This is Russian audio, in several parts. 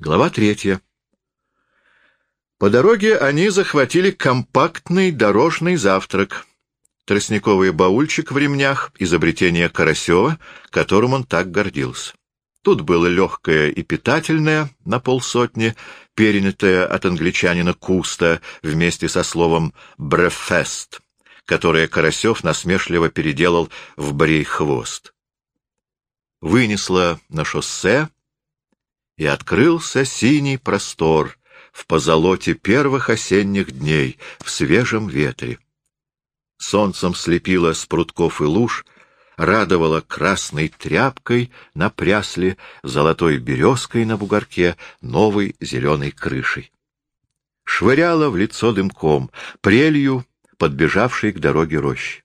Глава третья. По дороге они захватили компактный дорожный завтрак. Тростниковый баульчик в ремнях, изобретение Карасева, которым он так гордился. Тут было легкое и питательное на полсотни, перенятое от англичанина Куста вместе со словом «брефест», которое Карасев насмешливо переделал в брей-хвост. Вынесло на шоссе, и открылся синий простор в позолоте первых осенних дней в свежем ветре. Солнцем слепило с прутков и луж, радовало красной тряпкой на прясле, золотой березкой на бугорке, новой зеленой крышей. Швыряло в лицо дымком, прелью, подбежавшей к дороге рощи.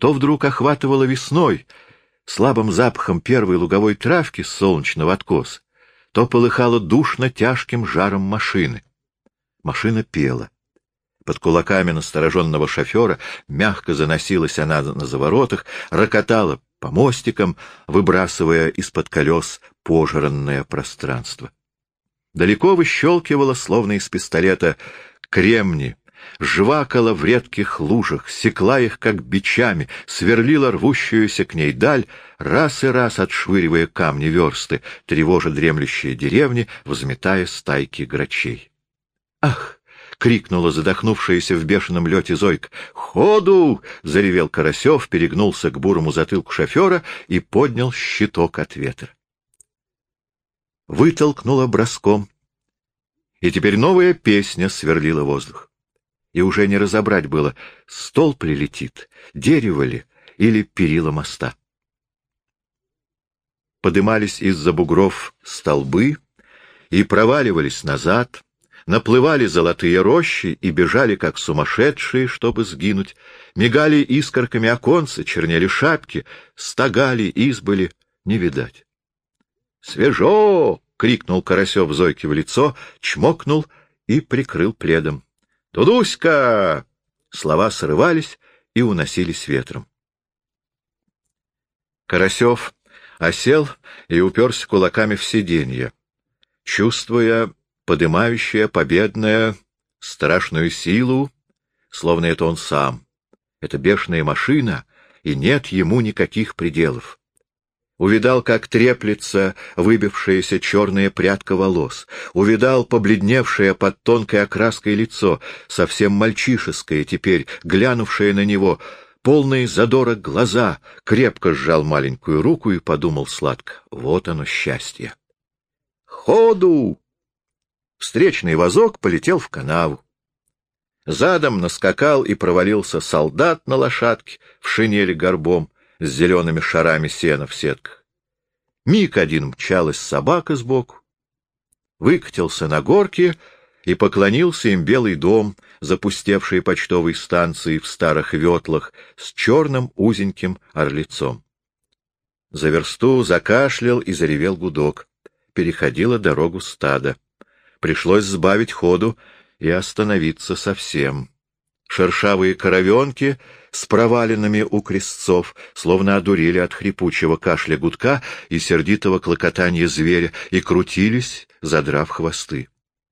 То вдруг охватывало весной, слабым запахом первой луговой травки с солнечного откоса, то полыхало душно тяжким жаром машины. Машина пела. Под кулаками настороженного шофера мягко заносилась она на заворотах, рокотала по мостикам, выбрасывая из-под колес пожранное пространство. Далеко выщелкивала, словно из пистолета, кремни, жвакала в редких лужах, секла их, как бичами, сверлила рвущуюся к ней даль, раз и раз отшвыривая камни версты, тревожа дремлющие деревни, взметая стайки грачей. «Ах!» — крикнула задохнувшаяся в бешеном лете Зойка. «Ходу!» — заревел Карасев, перегнулся к бурому затылку шофера и поднял щиток от ветра. Вытолкнула броском, и теперь новая песня сверлила воздух и уже не разобрать было, столб ли летит, дерево ли или перила моста. Подымались из-за бугров столбы и проваливались назад, наплывали золотые рощи и бежали, как сумасшедшие, чтобы сгинуть, мигали искорками оконца, чернели шапки, стагали, избыли, не видать. «Свежо!» — крикнул Карасев Зойке в лицо, чмокнул и прикрыл пледом. «Тудуська!» Слова срывались и уносились ветром. Карасев осел и уперся кулаками в сиденье, чувствуя подымающее победное страшную силу, словно это он сам. Это бешеная машина, и нет ему никаких пределов увидал, как треплется выбившаяся черная прядка волос, увидал побледневшее под тонкой окраской лицо, совсем мальчишеское теперь, глянувшее на него, полные задора глаза, крепко сжал маленькую руку и подумал сладко. Вот оно счастье. «Ходу!» Встречный вазок полетел в канаву. Задом наскакал и провалился солдат на лошадке в шинели горбом, с зелеными шарами сена в сетках. Миг один мчалась собака сбоку. Выкатился на горке и поклонился им белый дом, запустевший почтовой станции в старых ветлах с черным узеньким орлицом. За версту закашлял и заревел гудок. Переходила дорогу стада. Пришлось сбавить ходу и остановиться совсем. Шершавые коровенки с проваленными у крестцов, словно одурели от хрипучего кашля гудка и сердитого клокотания зверя, и крутились, задрав хвосты.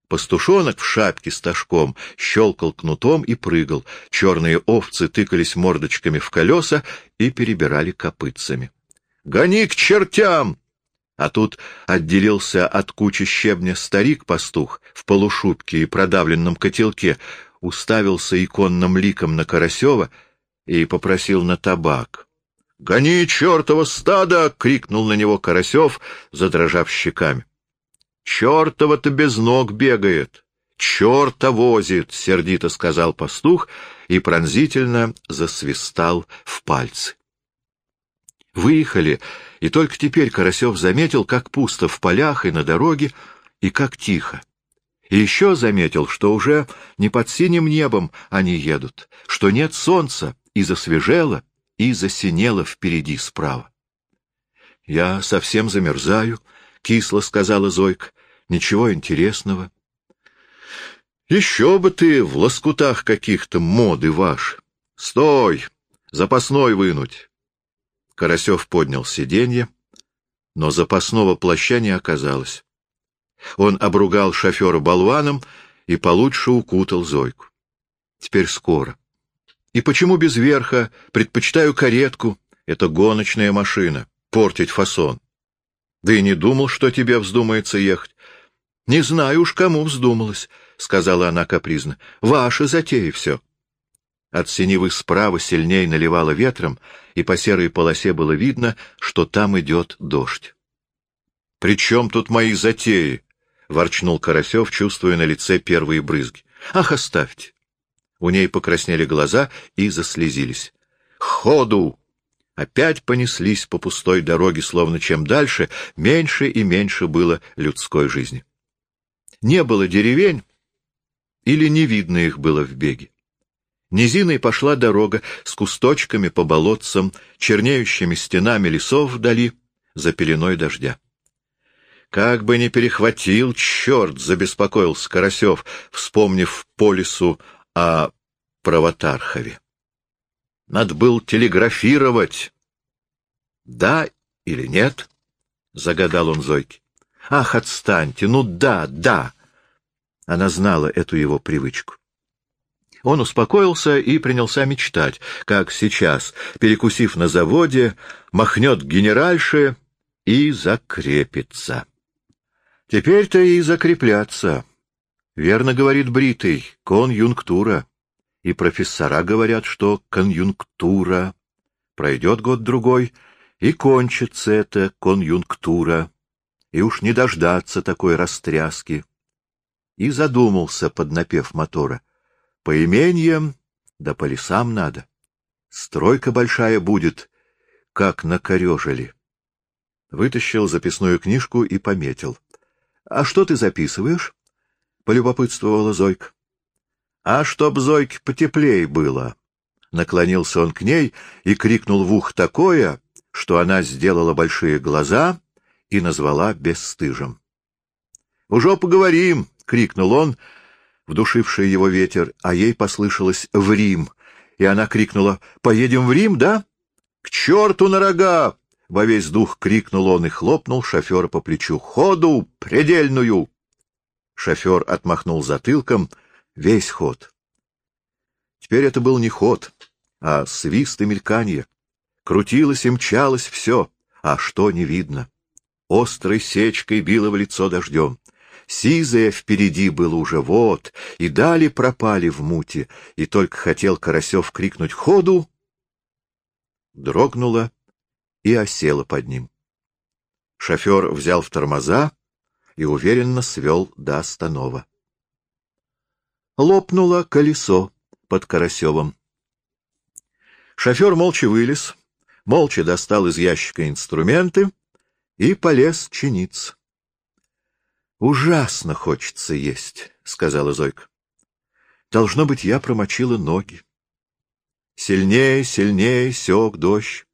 Пастушонок в шапке с ташком щелкал кнутом и прыгал, черные овцы тыкались мордочками в колеса и перебирали копытцами. — Гони к чертям! А тут отделился от кучи щебня старик-пастух в полушубке и продавленном котелке, уставился иконным ликом на Карасева и попросил на табак. — Гони чертова стада! — крикнул на него Карасев, задрожав щеками. — Чертова-то без ног бегает! Черта возит! — сердито сказал пастух и пронзительно засвистал в пальцы. Выехали, и только теперь Карасев заметил, как пусто в полях и на дороге, и как тихо. И еще заметил, что уже не под синим небом они едут, что нет солнца, и засвежело, и засинело впереди справа. — Я совсем замерзаю, — кисло сказала Зойка. — Ничего интересного. — Еще бы ты в лоскутах каких-то моды ваш. Стой! Запасной вынуть! Карасев поднял сиденье, но запасного плаща не оказалось. Он обругал шофера болваном и получше укутал Зойку. Теперь скоро. И почему без верха? Предпочитаю каретку. Это гоночная машина. Портить фасон. Да и не думал, что тебе вздумается ехать. Не знаю уж, кому вздумалось, — сказала она капризно. Ваша затея все. От синевы справа сильней наливало ветром, и по серой полосе было видно, что там идет дождь. — При чем тут мои затеи? — ворчнул Карасев, чувствуя на лице первые брызги. — Ах, оставьте! У ней покраснели глаза и заслезились. «Ходу!» Опять понеслись по пустой дороге, словно чем дальше, меньше и меньше было людской жизни. Не было деревень, или не видно их было в беге. Низиной пошла дорога с кусточками по болотцам, чернеющими стенами лесов вдали, за пеленой дождя. Как бы не перехватил, черт, забеспокоился Карасев, вспомнив по лесу о Правотархове. Надо было телеграфировать. Да или нет? Загадал он Зойке. Ах, отстаньте, ну да, да. Она знала эту его привычку. Он успокоился и принялся мечтать, как сейчас, перекусив на заводе, махнет генеральше и закрепится. Теперь-то и закрепляться. Верно говорит Бритый, конъюнктура. И профессора говорят, что конъюнктура. Пройдет год-другой, и кончится эта конъюнктура. И уж не дождаться такой растряски. И задумался, под напев мотора. По имениям, да по лесам надо. Стройка большая будет, как накорежили. Вытащил записную книжку и пометил. — А что ты записываешь? Полюбопытствовала Зойка. — А чтоб Зойке потеплее было! Наклонился он к ней и крикнул в ух такое, что она сделала большие глаза и назвала бесстыжим. — Уже поговорим! — крикнул он, вдушивший его ветер, а ей послышалось «в Рим», и она крикнула «Поедем в Рим, да?» «К черту на рога!» — во весь дух крикнул он и хлопнул шофера по плечу. «Ходу! Предельную!» Шофер отмахнул затылком весь ход. Теперь это был не ход, а свист и мельканье. Крутилось и мчалось все, а что не видно. Острой сечкой било в лицо дождем. Сизое впереди было уже вот, и дали пропали в муте, и только хотел Карасев крикнуть «Ходу!» Дрогнула и осела под ним. Шофер взял в тормоза, и уверенно свел до Останова. Лопнуло колесо под Карасевым. Шофер молча вылез, молча достал из ящика инструменты и полез чиниться. — Ужасно хочется есть, — сказала Зойка. — Должно быть, я промочила ноги. Сильнее, сильнее сёк дождь,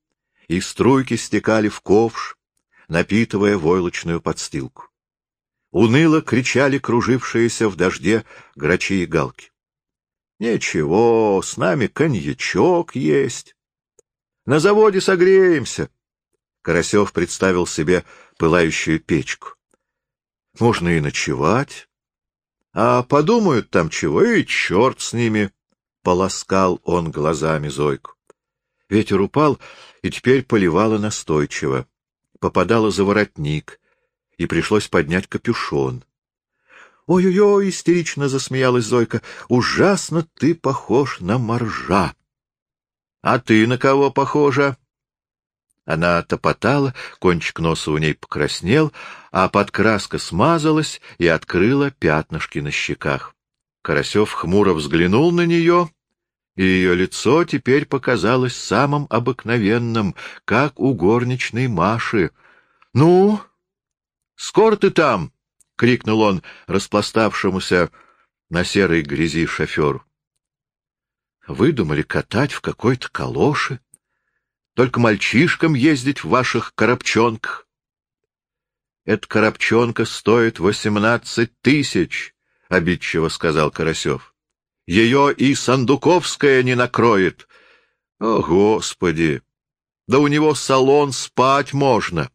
и струйки стекали в ковш, напитывая войлочную подстилку. Уныло кричали кружившиеся в дожде грачи и галки. — Ничего, с нами коньячок есть. На заводе согреемся. Карасев представил себе пылающую печку. Можно и ночевать. А подумают там чего, и черт с ними. Полоскал он глазами Зойку. Ветер упал, и теперь поливало настойчиво. Попадало за воротник, и пришлось поднять капюшон. «Ой-ой-ой!» — истерично засмеялась Зойка. «Ужасно ты похож на моржа!» «А ты на кого похожа?» Она топотала, кончик носа у ней покраснел, а подкраска смазалась и открыла пятнышки на щеках. Карасев хмуро взглянул на нее, и ее лицо теперь показалось самым обыкновенным, как у горничной Маши. — Ну, Скоро ты там! — крикнул он распластавшемуся на серой грязи шоферу. — Выдумали катать в какой-то калоши. Только мальчишкам ездить в ваших коробчонках. — Эта коробчонка стоит восемнадцать тысяч, — обидчиво сказал Карасев. — Ее и Сандуковская не накроет. О, Господи! Да у него салон спать можно.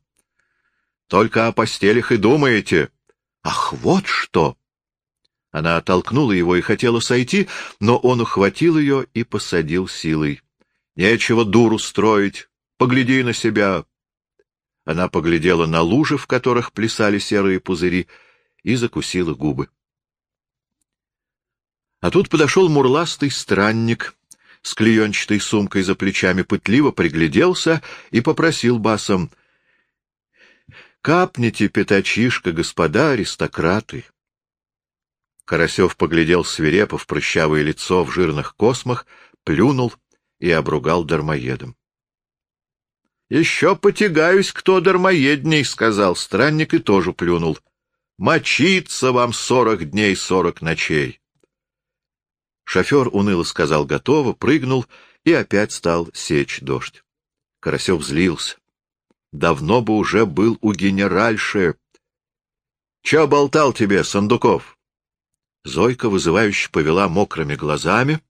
Только о постелях и думаете. Ах, вот что! Она оттолкнула его и хотела сойти, но он ухватил ее и посадил силой. — Нечего дуру строить. Погляди на себя. Она поглядела на лужи, в которых плясали серые пузыри, и закусила губы. А тут подошел мурластый странник с клеенчатой сумкой за плечами, пытливо пригляделся и попросил басом. — Капните, пятачишка, господа аристократы. Карасев поглядел свирепо в прыщавое лицо в жирных космах, плюнул и обругал дармоедом. — Еще потягаюсь, кто дармоедней, — сказал странник и тоже плюнул. — Мочиться вам сорок дней, сорок ночей. Шофер уныло сказал «готово», прыгнул и опять стал сечь дождь. Карасев злился. Давно бы уже был у генеральши. — Че болтал тебе, Сандуков? Зойка вызывающе повела мокрыми глазами,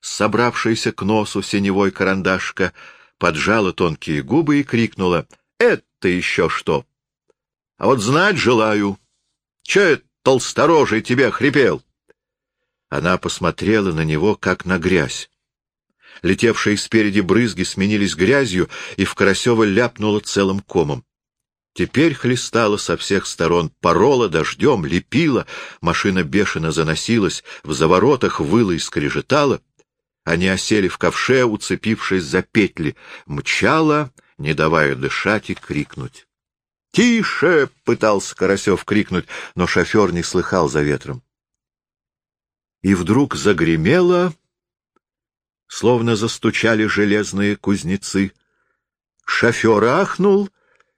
собравшаяся к носу синевой карандашка, поджала тонкие губы и крикнула — Это еще что? — А вот знать желаю. Че это толсторожий тебе хрипел? Она посмотрела на него, как на грязь. Летевшие спереди брызги сменились грязью, и в Карасева ляпнуло целым комом. Теперь хлестала со всех сторон, порола дождем, лепила, машина бешено заносилась, в заворотах выла и скрежетала. Они осели в ковше, уцепившись за петли, мчала, не давая дышать и крикнуть. «Тише!» — пытался Карасев крикнуть, но шофер не слыхал за ветром и вдруг загремело, словно застучали железные кузнецы. Шофер ахнул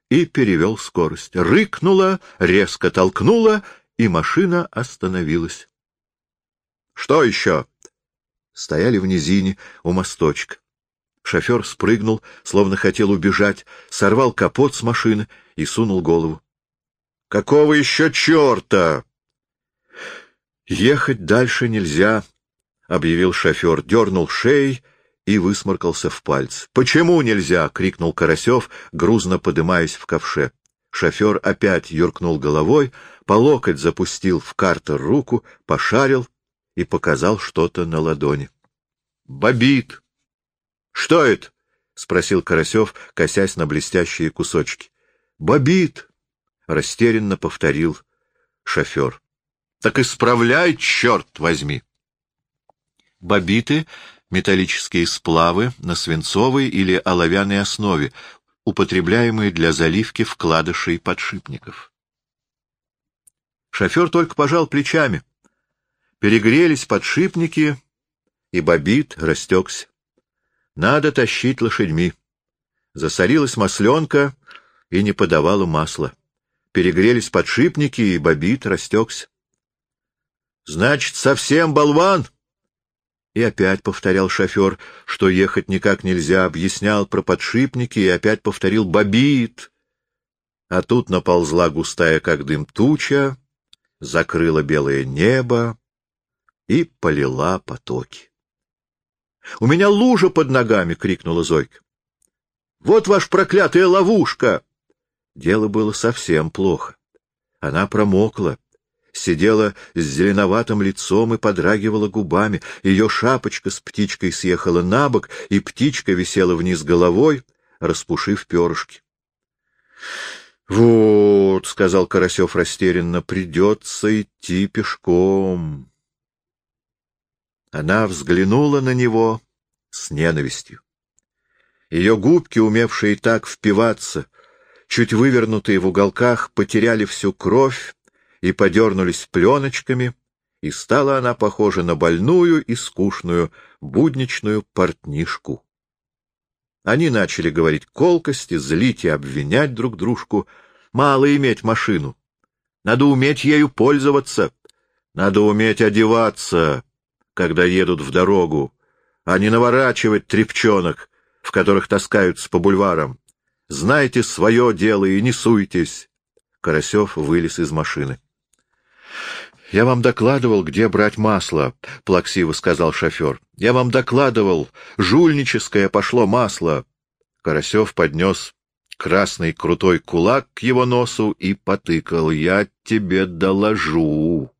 и перевел скорость. Рыкнула, резко толкнула, и машина остановилась. — Что еще? Стояли в низине у мосточка. Шофер спрыгнул, словно хотел убежать, сорвал капот с машины и сунул голову. — Какого еще черта? Ехать дальше нельзя, — объявил шофер, дернул шеей и высморкался в пальцы. — Почему нельзя? — крикнул Карасев, грузно подымаясь в ковше. Шофер опять юркнул головой, по локоть запустил в картер руку, пошарил и показал что-то на ладони. — Бобит! — Что это? — спросил Карасев, косясь на блестящие кусочки. — Бобит! — растерянно повторил шофер. Так исправляй, черт возьми! Бобиты — металлические сплавы на свинцовой или оловянной основе, употребляемые для заливки вкладышей подшипников. Шофер только пожал плечами. Перегрелись подшипники, и бобит растекся. Надо тащить лошадьми. Засорилась масленка и не подавала масла. Перегрелись подшипники, и бобит растекся. Значит, совсем болван? И опять повторял шофер, что ехать никак нельзя, объяснял про подшипники и опять повторил «бобит». А тут наползла густая, как дым, туча, закрыла белое небо и полила потоки. — У меня лужа под ногами! — крикнула Зойка. — Вот ваш проклятая ловушка! Дело было совсем плохо. Она промокла сидела с зеленоватым лицом и подрагивала губами. Ее шапочка с птичкой съехала на бок, и птичка висела вниз головой, распушив перышки. — Вот, — сказал Карасев растерянно, — придется идти пешком. Она взглянула на него с ненавистью. Ее губки, умевшие так впиваться, чуть вывернутые в уголках, потеряли всю кровь, и подернулись пленочками, и стала она похожа на больную и скучную будничную портнишку. Они начали говорить колкости, злить и обвинять друг дружку. Мало иметь машину. Надо уметь ею пользоваться. Надо уметь одеваться, когда едут в дорогу, а не наворачивать трепчонок, в которых таскаются по бульварам. Знайте свое дело и не суйтесь. Карасев вылез из машины. — Я вам докладывал, где брать масло, — плаксиво сказал шофер. — Я вам докладывал, жульническое пошло масло. Карасев поднес красный крутой кулак к его носу и потыкал. «Я тебе доложу.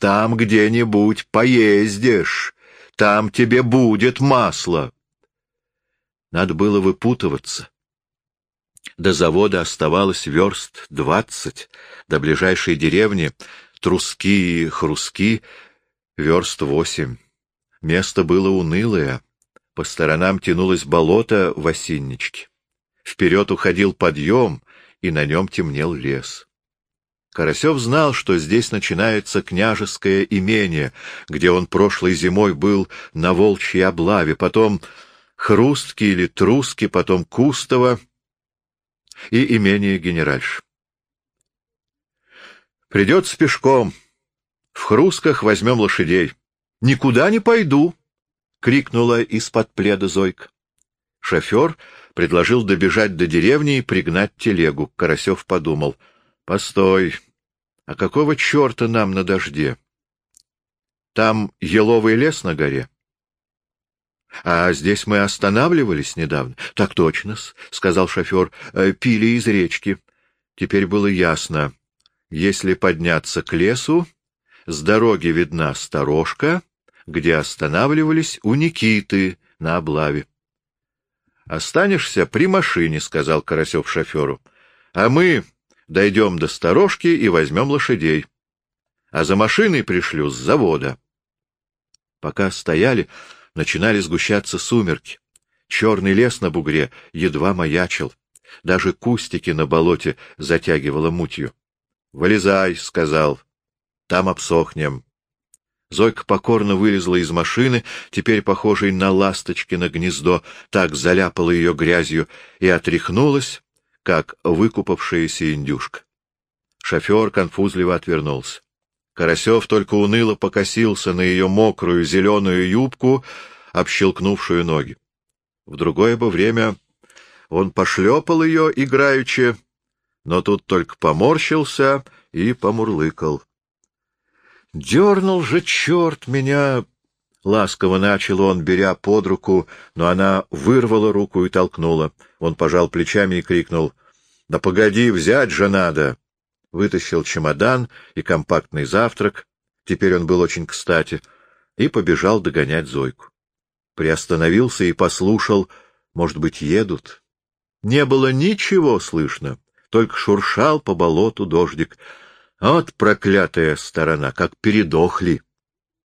Там где-нибудь поездишь, там тебе будет масло». Надо было выпутываться. До завода оставалось верст двадцать, до ближайшей деревни Труски и Хруски верст восемь. Место было унылое. По сторонам тянулось болото в осинничке. Вперед уходил подъем, и на нем темнел лес. Карасев знал, что здесь начинается княжеское имение, где он прошлой зимой был на волчьей облаве, потом Хрустки или Труски, потом Кустово и имение генеральш. Придется пешком. В Хрустках возьмем лошадей. — Никуда не пойду! — крикнула из-под пледа Зойка. Шофер предложил добежать до деревни и пригнать телегу. Карасев подумал. — Постой, а какого черта нам на дожде? Там еловый лес на горе. — А здесь мы останавливались недавно. — Так точно, — сказал шофер, — пили из речки. Теперь было ясно. Если подняться к лесу, с дороги видна сторожка, где останавливались у Никиты на облаве. — Останешься при машине, — сказал Карасев шоферу, — а мы дойдем до сторожки и возьмем лошадей. А за машиной пришлю с завода. Пока стояли, начинали сгущаться сумерки. Черный лес на бугре едва маячил. Даже кустики на болоте затягивало мутью. — Вылезай, — сказал. — Там обсохнем. Зойка покорно вылезла из машины, теперь похожей на ласточкино гнездо, так заляпала ее грязью и отряхнулась, как выкупавшаяся индюшка. Шофер конфузливо отвернулся. Карасев только уныло покосился на ее мокрую зеленую юбку, общелкнувшую ноги. В другое бы время он пошлепал ее играючи, но тут только поморщился и помурлыкал. Дернул же черт меня! Ласково начал он, беря под руку, но она вырвала руку и толкнула. Он пожал плечами и крикнул. — Да погоди, взять же надо! Вытащил чемодан и компактный завтрак, теперь он был очень кстати, и побежал догонять Зойку. Приостановился и послушал, может быть, едут. Не было ничего слышно, только шуршал по болоту дождик — вот проклятая сторона, как передохли.